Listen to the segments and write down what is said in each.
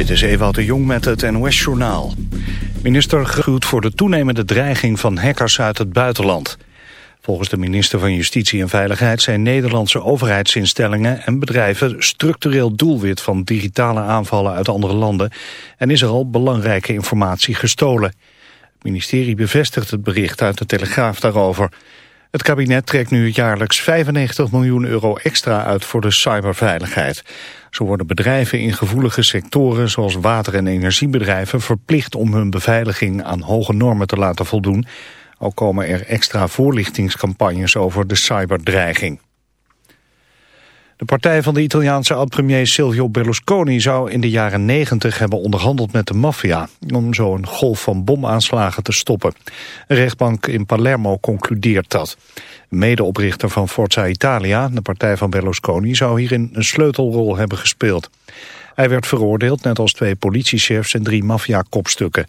Dit is Ewout de Jong met het NOS-journaal. Minister gruwt voor de toenemende dreiging van hackers uit het buitenland. Volgens de minister van Justitie en Veiligheid zijn Nederlandse overheidsinstellingen en bedrijven structureel doelwit van digitale aanvallen uit andere landen en is er al belangrijke informatie gestolen. Het ministerie bevestigt het bericht uit de Telegraaf daarover. Het kabinet trekt nu jaarlijks 95 miljoen euro extra uit voor de cyberveiligheid. Zo worden bedrijven in gevoelige sectoren zoals water- en energiebedrijven verplicht om hun beveiliging aan hoge normen te laten voldoen. Ook komen er extra voorlichtingscampagnes over de cyberdreiging. De partij van de Italiaanse oud-premier Silvio Berlusconi zou in de jaren 90 hebben onderhandeld met de maffia om zo een golf van bomaanslagen te stoppen. Een rechtbank in Palermo concludeert dat. Medeoprichter van Forza Italia, de partij van Berlusconi, zou hierin een sleutelrol hebben gespeeld. Hij werd veroordeeld, net als twee politiechefs en drie maffia-kopstukken.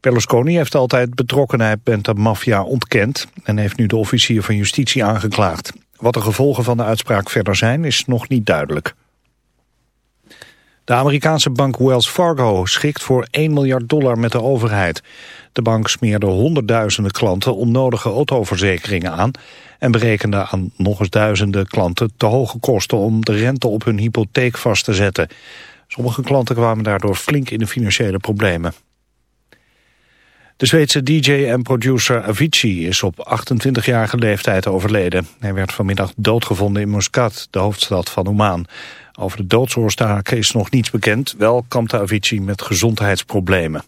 Berlusconi heeft altijd betrokkenheid met de maffia ontkend en heeft nu de officier van justitie aangeklaagd. Wat de gevolgen van de uitspraak verder zijn is nog niet duidelijk. De Amerikaanse bank Wells Fargo schikt voor 1 miljard dollar met de overheid. De bank smeerde honderdduizenden klanten onnodige autoverzekeringen aan... en berekende aan nog eens duizenden klanten te hoge kosten... om de rente op hun hypotheek vast te zetten. Sommige klanten kwamen daardoor flink in de financiële problemen. De Zweedse DJ en producer Avicii is op 28-jarige leeftijd overleden. Hij werd vanmiddag doodgevonden in Muscat, de hoofdstad van Oman. Over de doodsoorzaak is nog niets bekend. Wel kampte Avicii met gezondheidsproblemen.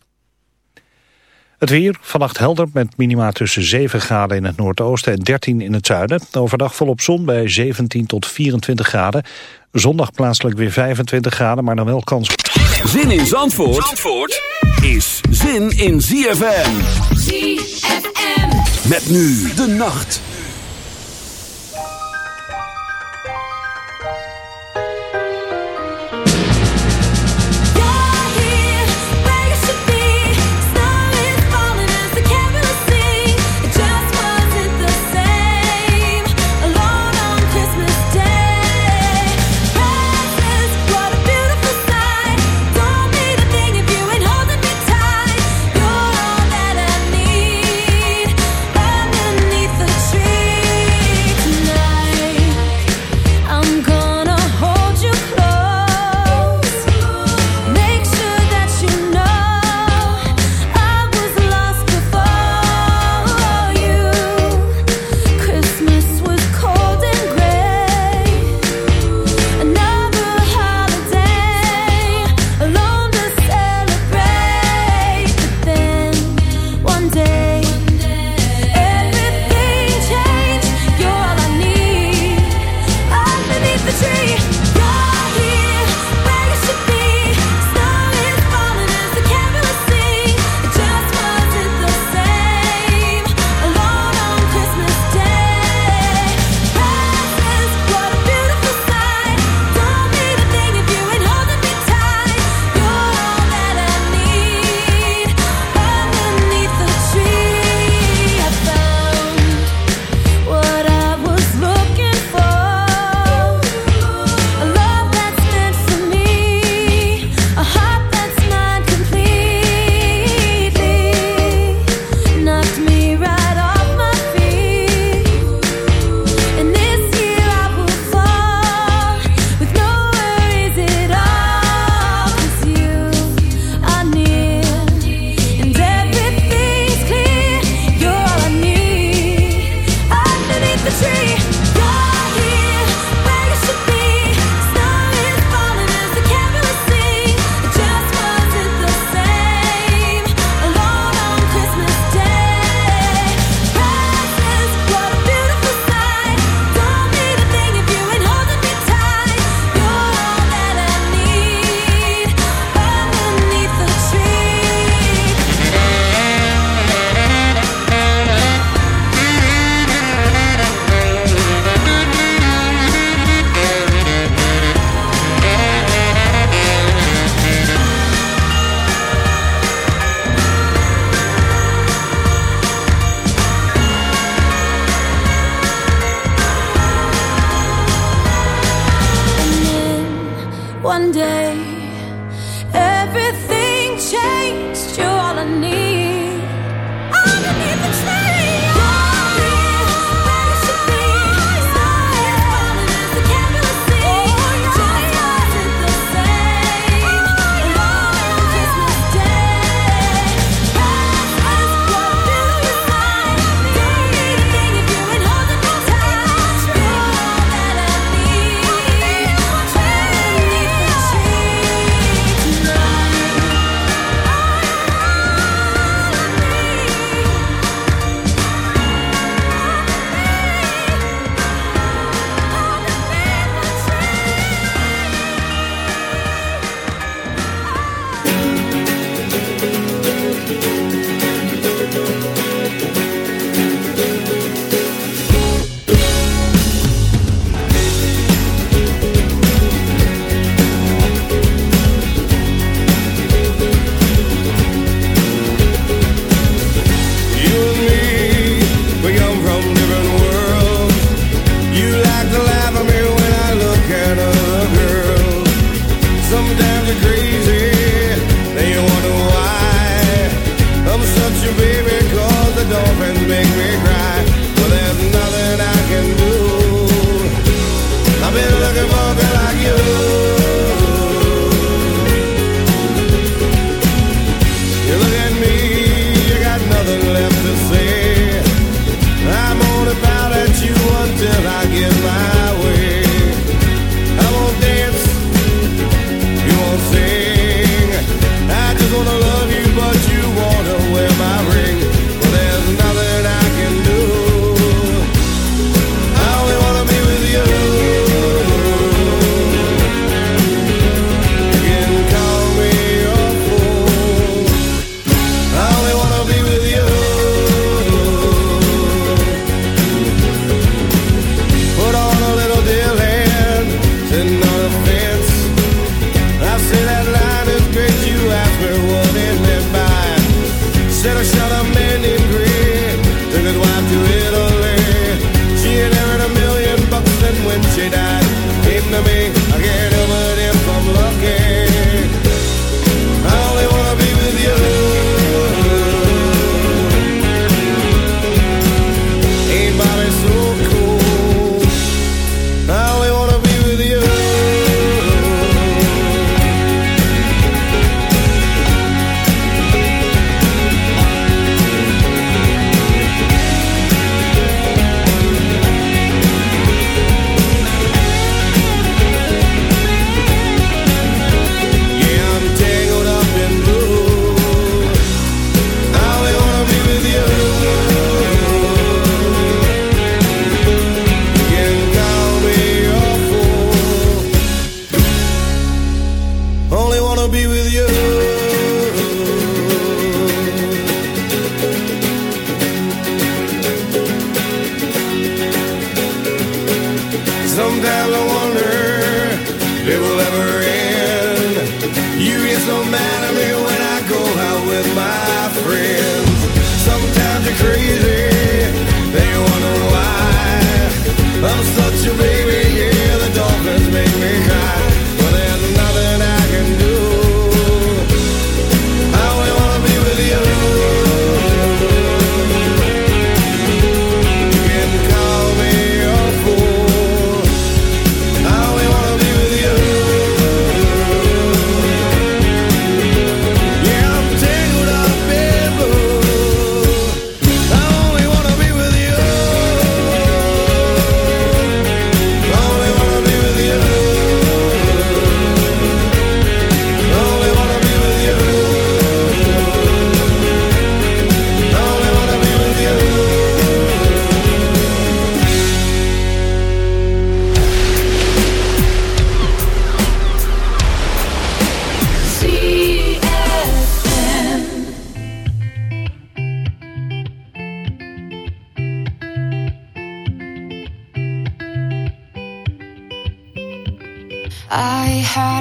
Het weer, vannacht helder met minima tussen 7 graden in het noordoosten en 13 in het zuiden. Overdag volop zon bij 17 tot 24 graden. Zondag plaatselijk weer 25 graden, maar dan wel kans. Zin in Zandvoort, Zandvoort is zin in ZFM. ZFM. Met nu de nacht.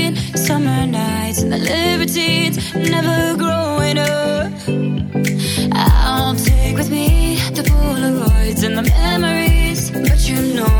teen, summer nights, and the libertines, never growing up. I'll take with me the Polaroids and the memories, but you know.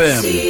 ZFM.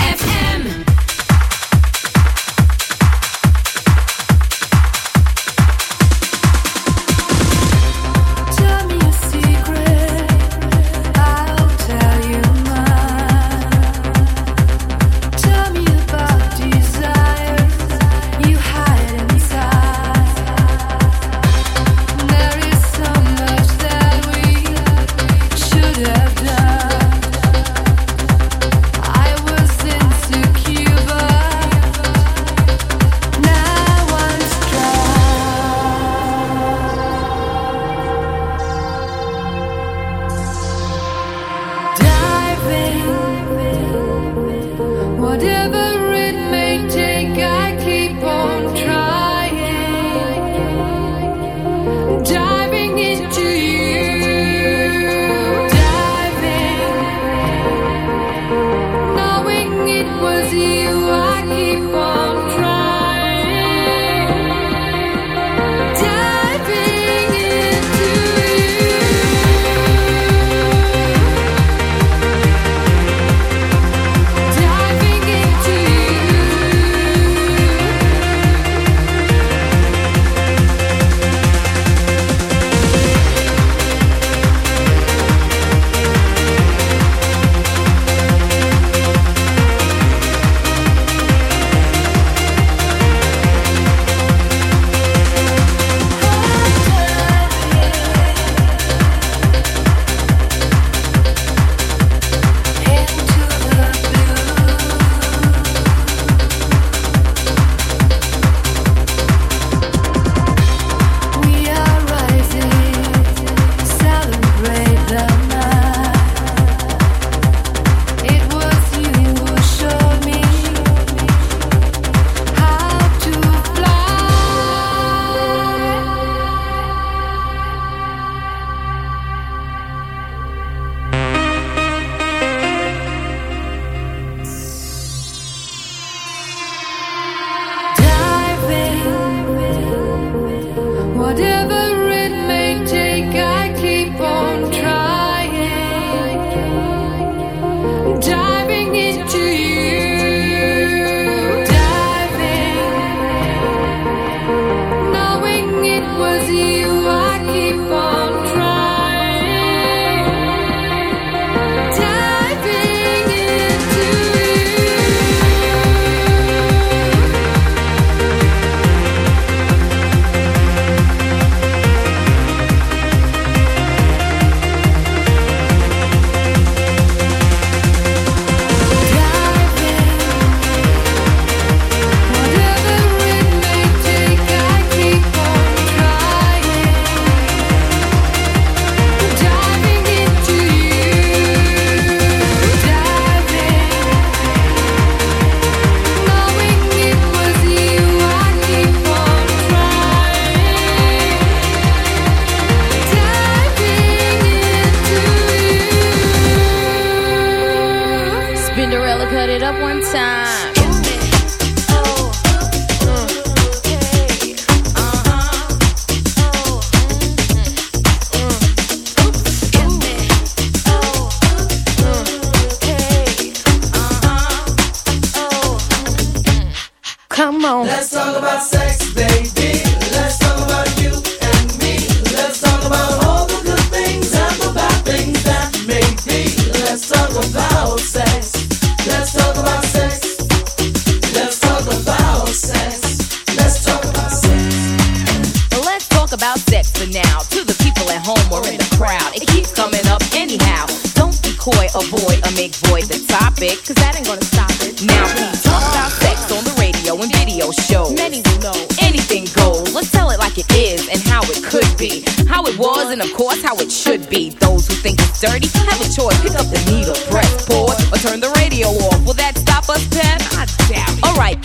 Put it up one time.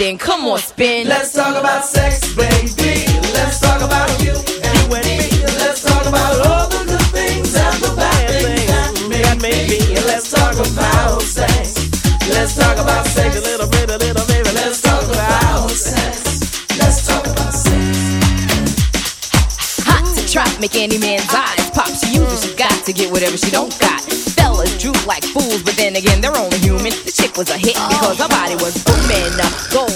Then, come on, spin. Let's talk about sex, baby. Let's talk about you and me. Let's talk about all the good things and the bad things that may be. Let's talk about sex. Let's talk about sex. A little bit, a little baby. Let's talk about sex. Let's talk about sex. Hot to trap, make any man's eyes pop. She uses, she got to get whatever she don't got. Fellas droop like fools, but then again, they're only human. The chick was a hit because her body was booming. Gold, pearl, rubies,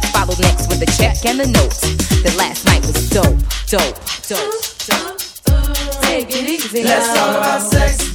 Next with a check and a note. That last night was dope, dope, dope, dope. Take it easy. Let's talk about sex,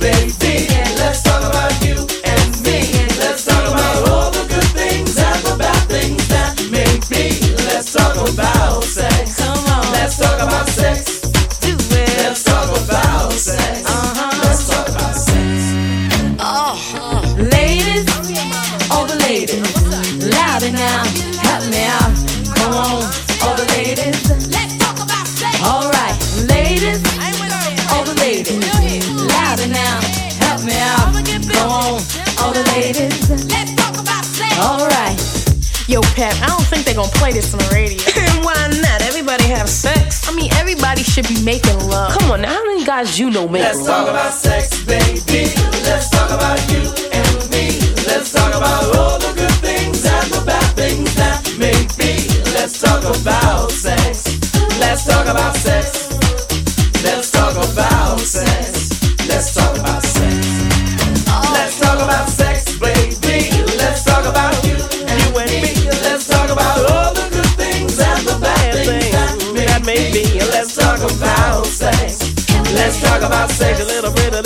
making love. Come on, now, how many guys you know make Let's talk love? about sex, baby. Let's talk about you and me. Let's talk about all the good things and the bad things that may be. Let's talk about sex. Let's talk about sex. Cause I say a little bit of